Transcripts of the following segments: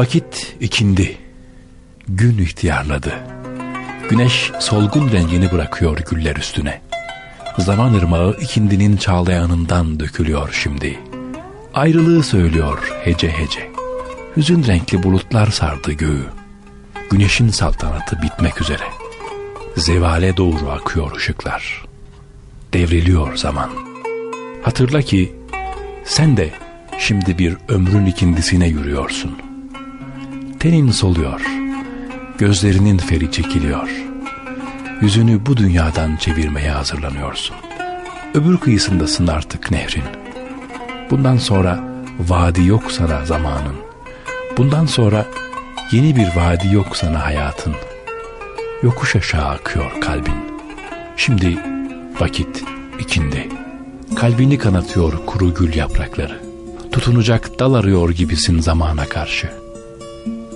Vakit ikindi. Gün ihtiyarladı. Güneş solgun rengini bırakıyor güller üstüne. Zaman ırmağı ikindinin çağlayanından dökülüyor şimdi. Ayrılığı söylüyor hece hece. Hüzün renkli bulutlar sardı göğü. Güneşin saltanatı bitmek üzere. Zevale doğru akıyor ışıklar. Devriliyor zaman. Hatırla ki sen de şimdi bir ömrün ikindisine yürüyorsun. Tenin soluyor. Gözlerinin feri çekiliyor. Yüzünü bu dünyadan çevirmeye hazırlanıyorsun. Öbür kıyısındasın artık nehrin. Bundan sonra vadi yok sana zamanın. Bundan sonra yeni bir vadi yok sana hayatın. Yokuş aşağı akıyor kalbin. Şimdi vakit ikindi. Kalbini kanatıyor kuru gül yaprakları. Tutunacak dal arıyor gibisin zamana karşı.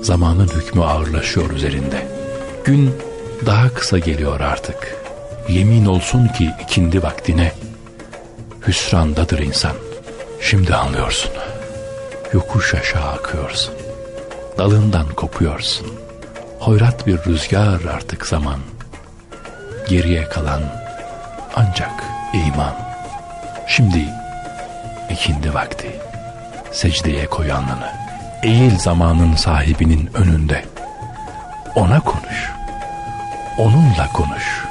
Zamanın hükmü ağırlaşıyor üzerinde. Gün daha kısa geliyor artık. Yemin olsun ki ikindi vaktine hüsrandadır insan. Şimdi anlıyorsun. Yokuş aşağı akıyorsun. Dalından kopuyorsun. Hoyrat bir rüzgar artık zaman. Geriye kalan ancak iman. Şimdi ikindi vakti. Secdeye koy alnını. Eğil zamanın sahibinin önünde. Ona konuş. Onunla konuş.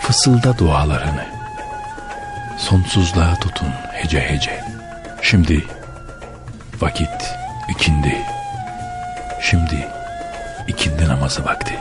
Fısılda dualarını. Sonsuzluğa tutun hece hece. Şimdi vakit ikindi. Şimdi ikindi namazı vakti.